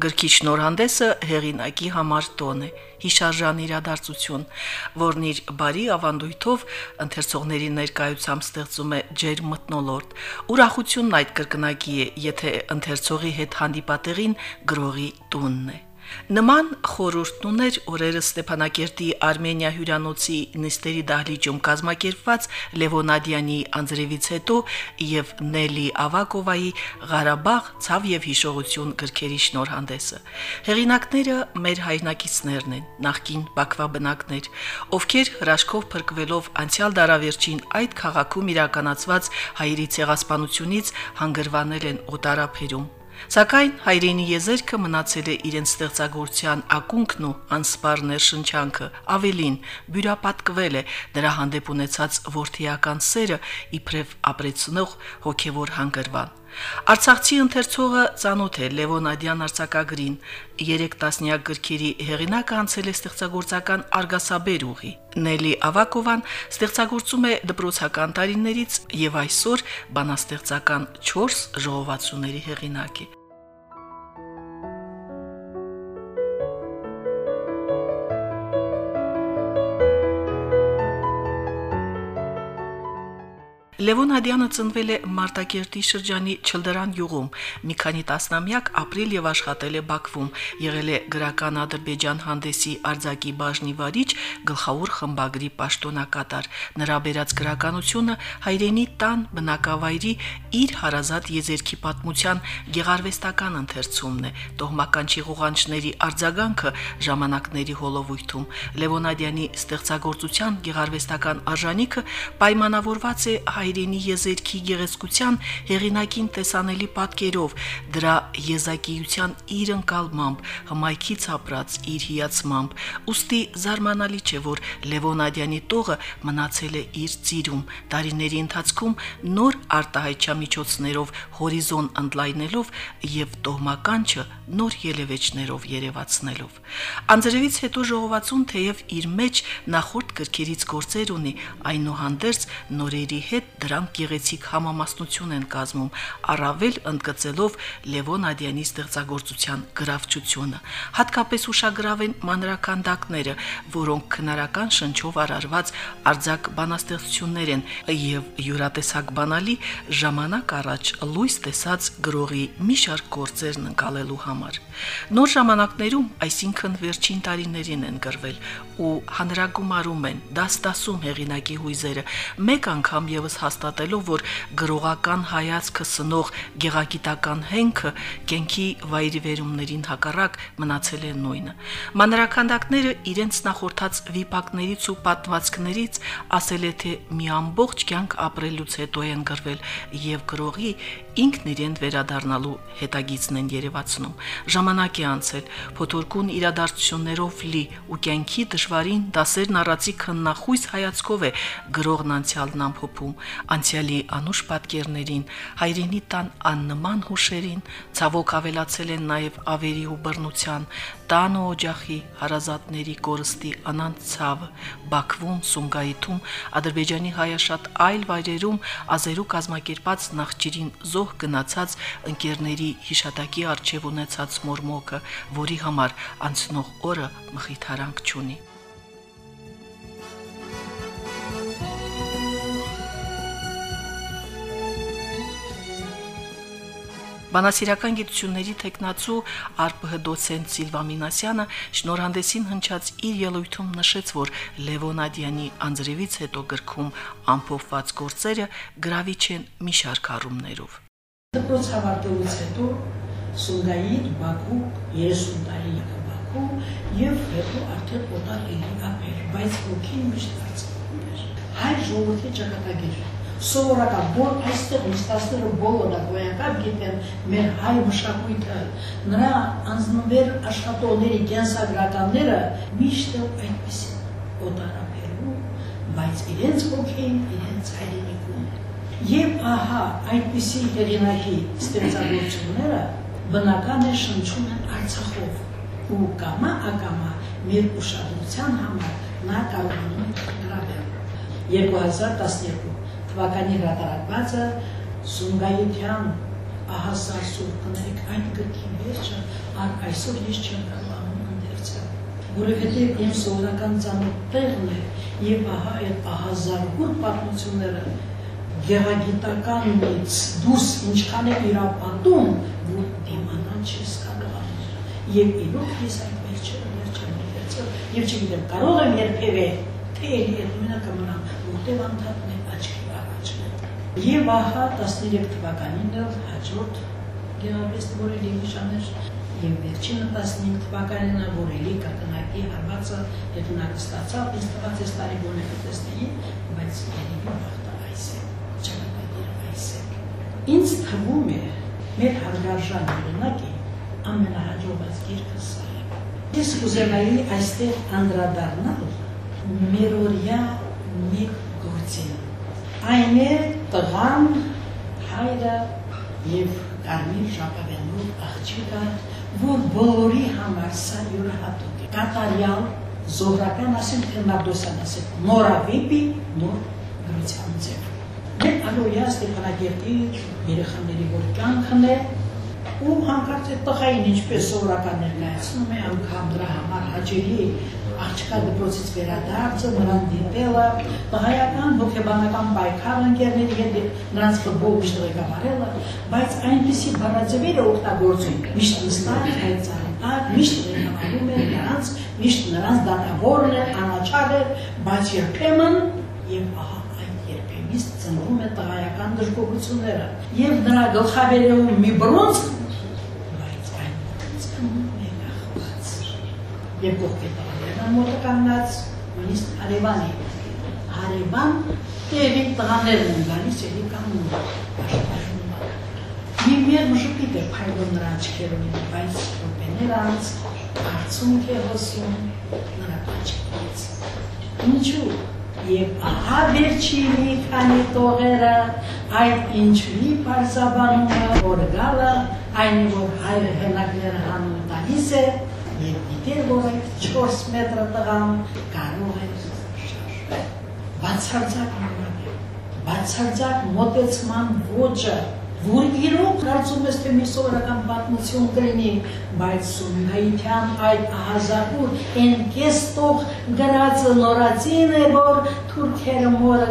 Գրքի շնորհանդեսը հեղինակի համար տոն է, հիշարժան իրադարձություն, որն իր բարի ավանդույթով ընթերցողների ներկայությամբ ստեղծում է ջեր մտնոլորտ։ Ուրախությունն այդ կրկնակի է, եթե ընթերցողի հետ հանդիպատեղին գրողի տունն է։ Նման խորհուրդն ուներ օրերս Ստեփանակերտի Արմենիա հյուրանոցի նիստերի դահլիճում կազմակերպված Լևոնադյանի անձրևից հետո եւ Նելի Ավակովայի Ղարաբաղ ցավ եւ հիշողություն գրքերի շնորհանդեսը։ Հեղինակները մեր հայրենակիցներն են, նախկին Բաքվա բնակներ, ովքեր հրաշքով փրկվելով անցյալ դարավերջին այդ քաղաքում իրականացված հայերի ցեղասպանությունից հանգրվանել են օտարափերում Սակայն հայրենի եզերքը մնացել է իրենց ստեղծագործության ակունքն ու անսպար ներշնչանքը, ավելին՝ բյուրապատկվել է դրա հանդեպ ունեցած ворթիական սերը իբրև ապրեցնող հոգևոր հանգրվան։ Արցախցի ընթերցողը ծանոթ է Լևոնադյան արձակագրին։ 3 տասնյակ գրքերի հեղինակը անցել է ստեղծագործական արգասաբեր ուղի։ Նելի Ավակովան ստեղծագործում է դպրոցական տարիներից եւ այսօր բանաստեղծական 4 ժողովածուների հեղինակ է։ Լևոն Հադյանը ծնվել է Մարտակերտի շրջանի Չլդրան յուղում։ Մի քանի տասնամյակ ապրել եւ աշխատել է Բաքվում։ Եղել է գրական Ադրբեջան հանդեսի արձակի բաժնի վարիչ, գլխավոր խմբագրի պաշտոնակատար։ Նրա բերած գրականությունը հայրենի տան բնակավայրի իր հարազատ եզերքի պատմության գեղարվեստական ընթերցումն է։ Տոհմական չիղուղանչների արձագանքը ժամանակների հոլովույթում Լևոնադյանի ստեղծագործության գեղարվեստական արժանինքը պայմանավորված է հայ հայրենի եզերքի գեղեցկության հեղինակին տեսանելի պատկերով, դրա եզակիության իր ընկալմամբ, հմայքից ապրած իր հիացմամբ, ուստի զարմանալի չէ, որ Լևոն Ադյանի տողը մնացել է իր ծիրում, տարիների ընթացքում նոր արտահայտչամիջոցներով հորիզոն ընդլայնելով եւ տոհմականչը նոր ելևեջներով երևացնելով։ Անձրևից հետո ժողովածուն թեև իր մեջ նախորդ գրքերից գործեր ունի, այնուհանդերձ նորերի հետ դրանք գեղեցիկ համամասնություն են կազմում, առավել ընդգծելով Լևոն Ադյանի ստեղծագործության գրավչությունը։ Հատկապես ուշագրավ են մանրականդակները, որոնք քնարական շնչով արարված արձակ բանաստեղծություններ են եւ յուրատեսակ բանալի ժամանակ առաջ լույս տեսած գրողի մի շարք գործերն ընկալելու համար։ Նոր ժամանակներում, այսինքն վերջին տարիներին են գրվել ու հանրագումարում են, դաստասում հեղինակի հույզերը, մեկ անգամ եւս հաստատելով, որ գրողական հայացքը սնող գեղագիտական հենքը կենքի վայրիվերումներին հակառակ մնացել է նույնը։ Մանրականդակները իրենց նախորդած վիպակներից ու պատմվածքներից ասել է թե մի ամբողջ կյանք ապրելուց հետո են գրվել եւ գրողի ինքն իրեն վերադառնալու հետագիծն են երևացնում։ Ժամանակ է անցել, փոթորկուն իրադարձություններով լի ու կյանքի դժվարին դասերն առածի քննախույս հայացքով է գրողն անցյալն ամփոփում անցյալի անուշ պատկերներին, հայրենի տան աննման հուշերին, ցավոք ավելացել են նաև ավերի ու բռնության, տան ու օջախի հարազատների կորստի անանց ցավը, Բաքվում, Սումգայիթում, Ադրբեջանի հայաշատ այլ վայրերում ազերու կազմակերպած նախճիրին զոհ գնացած ընկերների հիշատակի արժև ունեցած մորմոկը, որի համար անցնող օրը մխիթարանք չունի։ Բանասիրական գիտությունների տեխնացու ԱՌՊՀ դոցենտ Սիլվա Մինասյանը շնորհանդեսին հնչած իր ելույթում նշեց, որ Լևոն Ադյանի անձրևից հետո գրքում ամփոփված գործերը գրավիչ են մի շարք առումներով։ Դպրոց ավարտելուց հետո Սունգայիդ, Բաքու, 30 տարի Բաքու եւ հետո արդեն օտար ապեր, բայց ոգին միշտ Հայ ժողովրդի ճակատագիր սովորական որ այստեղ նստածները բոլորը գոյական գիտեն մեր հայ մշակույթը նրա անձնվեր աշխատողների կենսագրականները միշտ այդպես են օտարապերու բայց իրենց ոգին իրենց հայրենիքում Եվ ահա այդպիսի հերինակի ստեղծագործությունները բնական է շնչում են Արցախով ու կամա ակամա մեր ուշադրության համար նա կարողանում գրավել 2012 թվականի հրատարակվածը Սունգայիթյան ահասար սուրբներեք այդ գրքի վերջը ար այսօր ես չեմ կարողանում ընդերցել որովհետև իմ սովորական ծանոթ տեղն է եւ ահա այդ ահազարգուր պատմությունները գեղագիտականից դուրս ինչքան է իրապատում որ դիմանալ չես կարողանում եւ իրոք ես վերջ չեմ ընդերցել եւ չգիտեմ կարող եմ երբևէ թե էլի այդ մենակ մնամ որտեղ անդադն եւ ահա 13 թվականին հաջորդ գեղարվեստ որելի նշաներ եւ վերջինը 15 թվականին որելի կրկնակի հարվածը հետունակ ստացավ ինձ թվաց այս տարի գոնե կտեսնեի բայց երևի վախտա այս է ճանապարհը այս է ինձ թվում է մեր հարգարժան օրինակի ամենահաջողված գիրքը սա է ես կուզենայի այստեղ անդրադառնալ մերորյա մի գործին այն է տղան հայրը եւ կարմիր շապավենով աղջիկը որ բոլորի համար սա յուրահատուկ է։ Կատարյալ զորական ասենք քննադոսան ասենք նորավիպի նոր գրության ձև։ Մենք ալոյա Ստեփանակերտի երեխաների որ կյանքն է ու հանկարծ այդ տղային ինչպես սովորական ներկայացնում է անգամ դրա համար հաճելի աղջկա դպրոցից վերադարձը, նրան դիտելը, տղայական հոգեբանական պայքար ընկերների հետ նրանց ֆուտբոլ միշտ ղեկավարելը, բայց այնպիսի բառաձևեր է օգտագործում, միշտ նստած հայցարան, միշտ ղեկավարում է նրանց, միշտ նրանց դատավորն է, անաչար է, բայց երբեմն եւ ահա երբեմից ծնվում է տղայական դժգոհությունները եւ նրա գլխավերեում մի բրոնզ բայց այն բրոնզը մենախված եւ կողքետը մոտը կանգնած նույնիսկ հարևանի հարևան տեղի տղաներն են գալիս էլի կանգնում աշխատում մի մեր մշուպիտ է փայլում նրա աչքերում բայց րոպեներ անց արցունք է հոսում նրա աչքերից ինչու եւ ահա վերջի մի քանի տողերը այդ ինչի պարզաբանումը որ գալը այն որ հայրը հենակները հանում տալիս է եւ գիտեր որ այդ 4 մետրը տղան կարող է շարժվել բացարձակ նորմալ բացարձակ մոտեցման ոճը որ իրոք կարծում ես թե մի սովորական պատմություն կլինի, բայց Սուննայիթյան այդ ահազակուր են կեստող գրածը նորածին է, որ թուրքերը մորը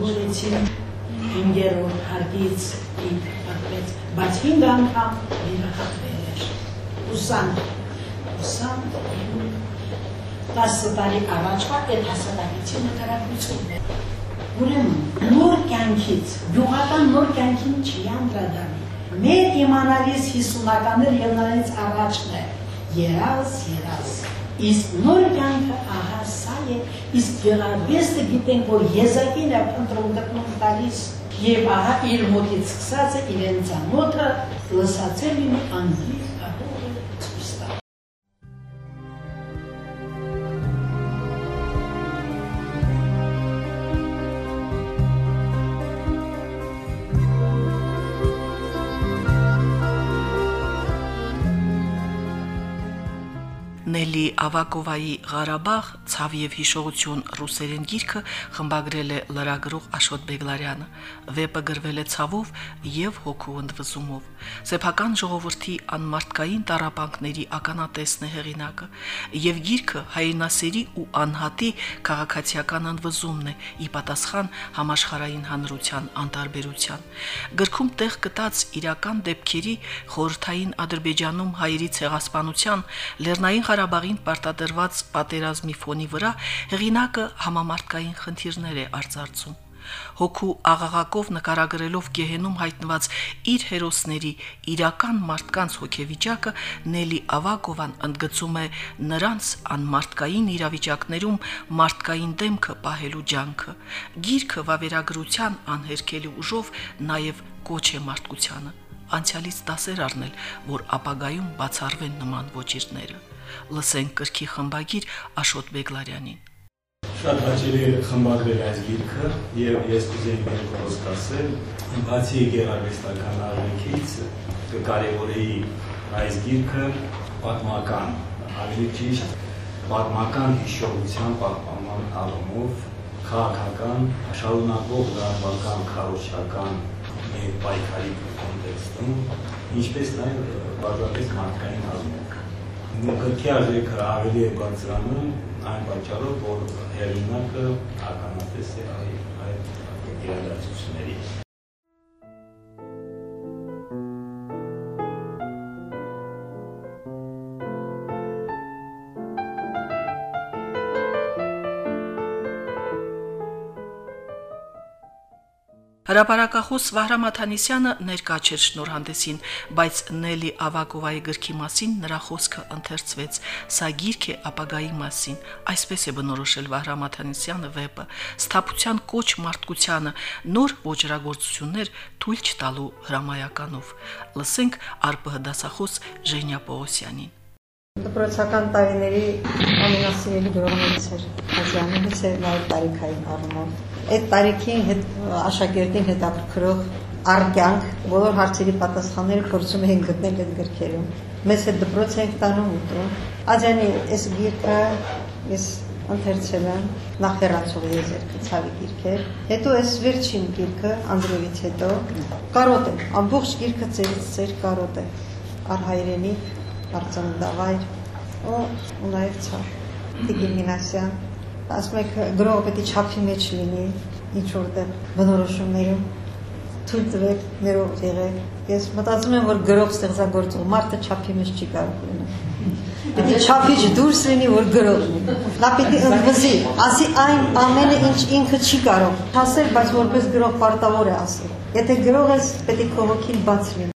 լուրեցին ինգերորդ հարգից ինք պատվեց, բայց հինգ անգամ իրախատվել էր, ուսանք ուսան 10 տարի առաջվա այդ հասարակության նկարագրությունն է։ Ուրեմն նոր կյանքից, յուղական նոր կյանքին չի անդրադառնի։ Մեր իմանալիս 50-ականներ եւ նրանից առաջն է։ Երազ, երազ։ Իսկ նոր կյանքը ահա սա է, իսկ գեղարվեստը գիտենք, որ եզակին է փնտրում գտնում տալիս եւ ահա իր մոտից սկսած է իրեն ցանոթը լսացել իմ անգլի Ավակովայի Ղարաբաղ ցավ եւ հիշողություն ռուսերեն գիրքը խմբագրել է լրագրող Աշոտ Բեգլարյանը։ Վեպը գրվել է ցավով եւ հոգու ընդվզումով։ Սեփական ժողովրդի անմարտկային տարապանքների ականատեսն է հեղինակը եւ գիրքը հայրենասերի ու անհատի քաղաքացիական ընդվզումն է՝ ի պատասխան համաշխարային հանրության անտարբերության։ Գրքում տեղ գտած իրական դեպքերի խորթային Ադրբեջանում հայերի ցեղասպանության Լեռնային Ղարաբաղին պարտադրված պատերազմի ֆոնի վրա հեղինակը համամարտկային խնդիրներ է արձարծում հոգու աղաղակով նկարագրելով գեհենում հայտնված իր հերոսների իրական մարդկանց հոգեվիճակը Նելի Ավակովան ընդգծում է նրանց անմարտկային իրավիճակներում մարդկային դեմքը պահելու ջանքը գիրքը վավերագրության անհերքելի ուժով նաև կոչ է մարդկությանը անցյալից դասեր առնել, որ ապագայում բացառվեն նման ոչիրները լսենք կրքի խմբագիր Աշոտ Բեգլարյանին։ Շատ հաճելի խմբագրել այս գիրքը եւ ես կուզեի երկու խոսք ասել։ Բացի գեղարվեստական առումից կկարևորեի այս գիրքը պատմական, ավելի ճիշտ պատմական հիշողության պահպանման առումով քաղաքական, շարունակվող լարվական, քարոշչական մեր պայքարի կոնտեքստում, ինչպես նաև բազմապես մարդկային առումով։ Գրքի արժեքը ավելի է բարձրանում այն պատճառով, որ հեղինակը ականատես է այդ իրադարձությունների։ Հրապարակախոս Վահրամ Աթանիսյանը ներկա չէր շնորհանդեսին, բայց Նելի Ավակովայի գրքի մասին նրա խոսքը ընթերցվեց։ Սա գիրք է ապագայի մասին, այսպես է բնորոշել Վահրամ Աթանիսյանը վեպը, սթափության կոչ մարդկությանը, նոր ոչրագործություններ թույլ չտալու հրամայականով։ Լսենք ԱՌՊՀ դասախոս Ժենյա Պողոսյանին։ Դպրոցական տարիների ամենասիրելի գրողներից էր Ազյանից էր նաև տարիքային առումով այդ տարիքին հետ աշակերտին հետաքրքրող արկյանք բոլոր հարցերի պատասխանները փորձում էին գտնել այդ գրքերում։ Մեզ հետ դպրոց ենք տանում ուտում։ Աջանի այս գիրքը ես ընթերցել եմ նախերացող եզերքը ցավի գիրքեր հետո այս վերջին գիրքը Անդրեևից հետո կարոտ է ամբողջ գիրքը ծերից ծեր կարոտ է արհայրենի արցանդավայր ու ու նաև ցավ Տիգին Մինասյան ասում եք գրողը պետք է չափի մեջ լինի ինչ որտեղ բնորոշումներում թույլ տվեք ներող եղեք ես մտածում եմ որ գրող ստեղծագործող մարդը չափի մեջ չի կարող լինել պետք է չափիչ դուրս լինի որ գրող լինի նա պետք է ընդվզի ասի այն ամենը ինչ ինքը չի կարող ասել բայց որպես գրող պարտավոր է ասել եթե գրող ես պետք է քո հոգին բաց լինի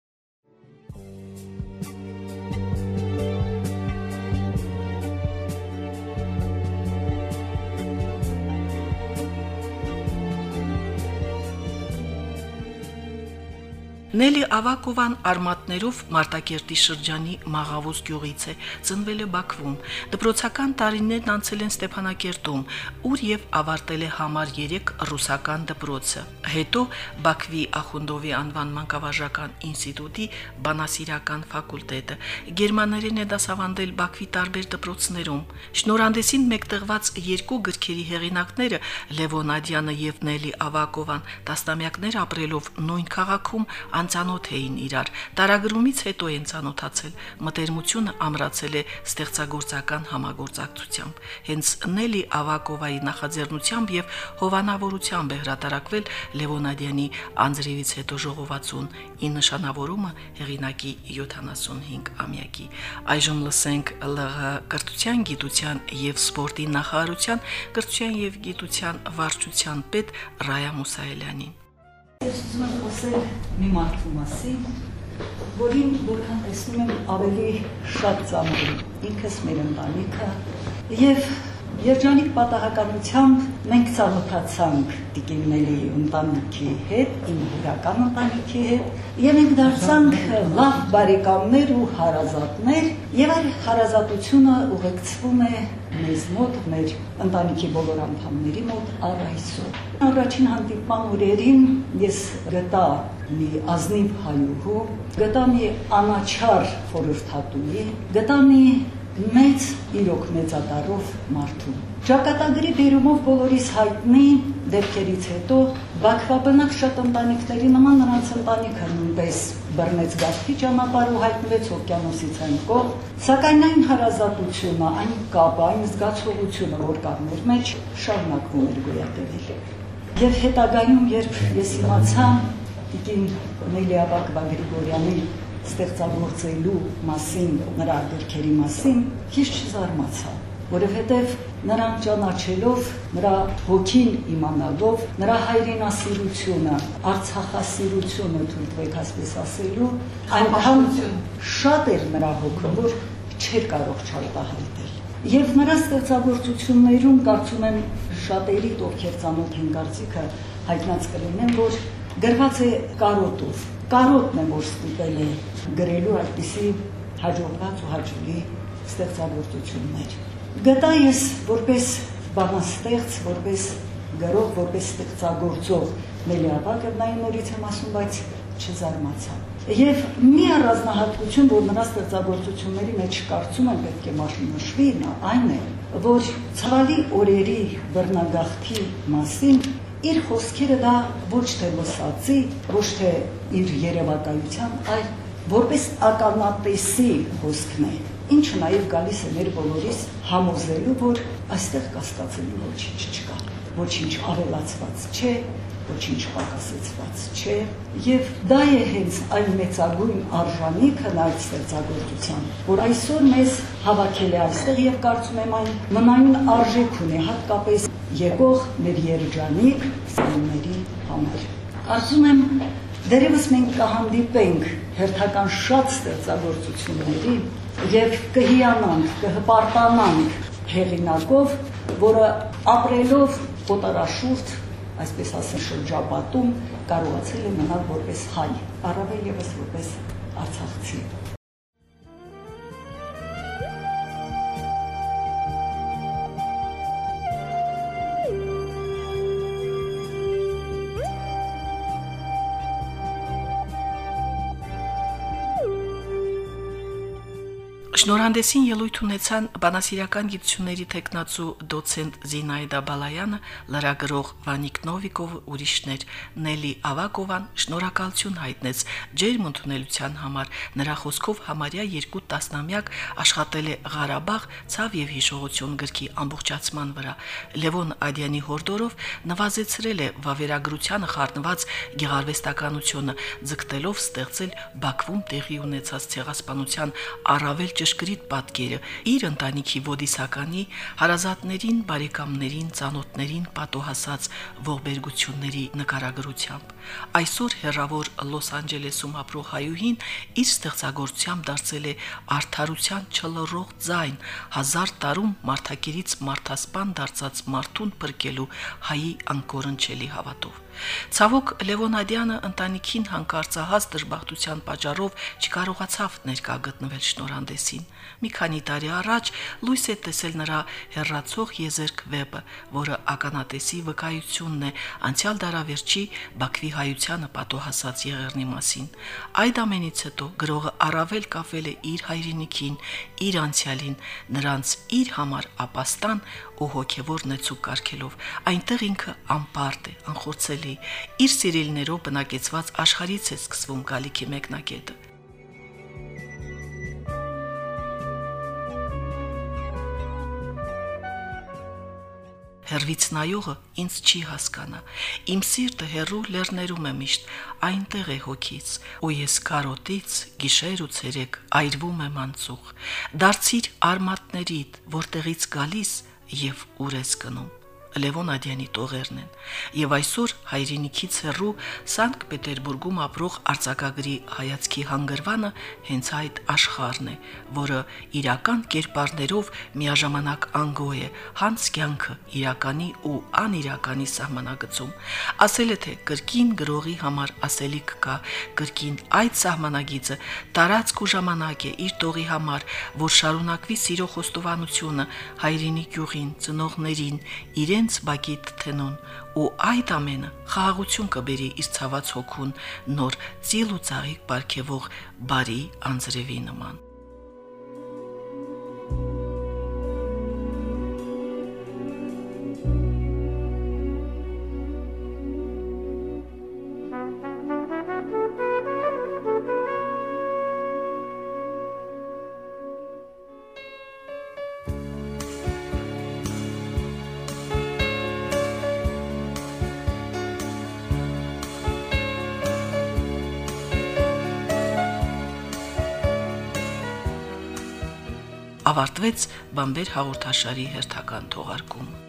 Նելի Ավակովան արմատներով Մարտակերտի շրջանի Մաղավուս գյուղից է, ծնվել է Բաքվում։ Դպրոցական տարիներն անցել են Ստեփանակերտում, ուր եւ ավարտել է համար 3 ռուսական դպրոցը։ Հետո Բաքվի Ախունդովի անվան մանկավարժական ինստիտուտի բանասիրական ֆակուլտետը։ Գերմաներեն է դասավանդել Բաքվի տարբեր դպրոցներում։ Շնորհանդեսին մեկտեղված երկու գրքերի հեղինակները Լևոն Ադյանը եւ Նելի Ավակովան տասնամյակներ ապրելով նույն քաղաքում անծանոթ էին իրար։ Տարագրումից հետո են ծանոթացել։ Մտերմությունը ամրացել է ստեղծագործական համագործակցությամբ։ Հենց Նելի Ավակովայի նախաձեռնությամբ եւ հովանավորությամբ է հրատարակվել Լևոնադյանի անձրևից հետո ժողովածուն՝ ի նշանավորումը հեղինակի 75 ամյակի։ Այժմ լսենք ԼՂ կրթության, գիտության եւ սպորտի նախարարության կրթության եւ գիտության վարչության պետ Ռայա Մուսայելյանին։ Ես ուզում եմ խոսել մի մարդու մասին, որին որքան տեսնում եմ ավելի շատ ծանոթ ինքս մեր ընտանիքը եւ Երջանիկ պատահականությամբ մենք ցանոթացանք Տիկինների ընտանիքի հետ, իմ հյուրական ընտանիքի հետ, եւ մենք դարձանք լավ բարեկամներ ու հարազատներ, եւ այդ հարազատությունը ուղեկցվում է մեզ մոտ, մեր ընտանիքի բոլոր անդամների մոտ առ այսօր։ Առաջին հանդիպման օրերին ես գտա մի ազնիվ հայուհու, գտա մի անաչար խորհրդատուի, գտա մի մեծ իրոք մեծադարով մարդու։ Ճակատագրի բերումով բոլորիս հայտնի դեպքերից հետո Բաքվաբնակ շատ ընտանիքների նման նրանց ընտանիքը նույնպես բռնեց գաղթի ճանապարհ ու հայտնվեց օկիանոսից այն կողմ, սակայն այն հարազատությունը, այն կապը, այն զգացողությունը, որ կար մեր մեջ, շարունակվում էր գոյատևել։ Եվ հետագայում, երբ ես իմացա Տիկին Նելիաբակ Գրիգորյանի ստեղծագործելու մասին, նրա գրքերի մասին քիչ չզարմացա, որովհետև նրան ճանաչելով, նրա հոգին իմանալով, նրա հայրենասիրությունը, արցախասիրությունը թույլ տվեք ասպես ասելու, այնքան շատ էր նրա հոգը, որ չէր կարող չարտահայտել։ Եվ նրա ստեղծագործություններում կարծում եմ շատերի, ովքեր ծանոթ են կարծիքը, հայտնած կլինեն, որ գրված է կարոտով, կարոտն է որ ստիպել է գրելու այդպիսի հաջողված ու հաջողի ստեղծագործություններ։ Գտա ես որպես բանաստեղծ, որպես գրող, որպես ստեղծագործող Մելիաբակը նայ նորից եմ ասում, բայց չզարմացա։ Եվ մի առանձնահատկություն, որ նրա ստեղծագործությունների մեջ կարծում եմ պետք է նա այն է, որ ցավալի օրերի բռնագաղթի մասին իր խոսքերը դա ոչ թե լսածի, ոչ թե իր երևակայության, այլ որպես ականատեսի խոսքն է ինչը նաև գալիս է մեր բոլորիս համոզելու, որ այստեղ կասկածելու ոչինչ չկա, ոչինչ ավելացված չէ, ոչինչ պակասեցված չէ եւ դա է հենց այն մեծագույն արժանիքը այդ ստեղծագործության որ այսօր մեզ հավաքել է այստեղ եւ կարծում եմ այն մնայուն արժեք ունի հատկապես եկող մեր երջանիկ սանուների համար կարծում եմ դերևս մենք կհանդիպենք հերթական շատ ստեղծագործությունների եւ կհիանանք, կհպարտանանք հեղինակով, որը ապրելով օտարաշուրջ այսպես ասեմ, շրջապատում կարողացել է մնալ որպես հայ, առավել եւս որպես արցախցի։ no Շնորհանդեսին ելույթ ունեցան բանասիրական գիտությունների տեխնացու դոցենտ Զինայդա Բալայանը, լրագրող Վանիկ Նովիկովը, ուրիշներ Նելի Ավակովան շնորհակալություն հայտնեց ջերմ ընդունելության համար։ Նրա խոսքով համարյա երկու տասնամյակ աշխատել է Ղարաբաղ ցավ եւ հիշողություն գրքի ամբողջացման վրա։ Լևոն Ադյանի հորդորով նվազեցրել է վավերագրությանը խառնված գեղարվեստականությունը, ձգտելով ստեղծել Բաքվում տեղի ունեցած ցեղասպանության առավել ճշգրիտ ճշգրիտ պատկերը իր ընտանիքի ոդիսականի հարազատներին, բարեկամներին, ծանոթներին պատոհասած ողբերգությունների նկարագրությամբ։ Այսօր հերավոր Լոս Անջելեսում ապրող հայուհին իր ստեղծագործությամբ դարձել է արդարության չլռող ձայն, հազար տարում մարդակերից մարդասպան դարձած մարդուն փրկելու հայի անկորնչելի հավատով։ Ցավոք Լևոնադյանը ընտանիքին հանկարծահաս դժբախտության պատճառով չկարողացավ ներկա գտնվել շնորհանդեսին։ Մի քանի տարի առաջ լույս է տեսել նրա հերրացող եզերք վեպը, որը ականատեսի վկայությունն է անցյալ դարավերջի Բաքվի հայությանը պատոհասած եղերնի մասին։ Այդ ամենից հետո գրողը առավել կապվել է իր հայրենիքին, իր անցյալին, նրանց իր համար ապաստան ու հոգևոր նեցուկ կարգելով։ Այնտեղ ինքը անպարտ է, անխոցելի, իր սիրելիներով բնակեցված աշխարհից է սկսվում գալիքի մեկնակետը։ Հերվից նայողը ինձ չի հասկանա։ Իմ սիրտը հերու լեռներում է միշտ, այնտեղ է հոգից, ու ես կարոտից գիշեր ու ցերեկ այրվում եմ անցուղ։ Դարձիր արմատներիդ, որտեղից գալիս եւ ուր ես գնում։ Լևոն Ադյանի տողերն են։ Եվ այսօր հայրենիքից հեռու Սանկտ Պետերբուրգում ապրող արձակագրի հայացքի հանգրվանը հենց այդ աշխարհն է, որը իրական կերպարներով միաժամանակ անգո է, հանց կյանքը իրականի ու անիրականի սահմանագծում։ Ասել է թե կրկին գրողի համար ասելիք կա, կրկին այդ սահմանագիծը տարածք ու ժամանակ է իր տողի համար, որ շարունակվի սիրո խոստովանությունը հայրենի գյուղին, ծնողներին, իրեն իրենց բակիտ թենուն ու այդ ամենը խաղաղություն կբերի իր ցաված հոգուն նոր ծիլ ու ծաղիկ ապարքեվող բարի անձրևի նման ավարտվեց Բամբեր հաղորդաշարի հերթական թողարկումը։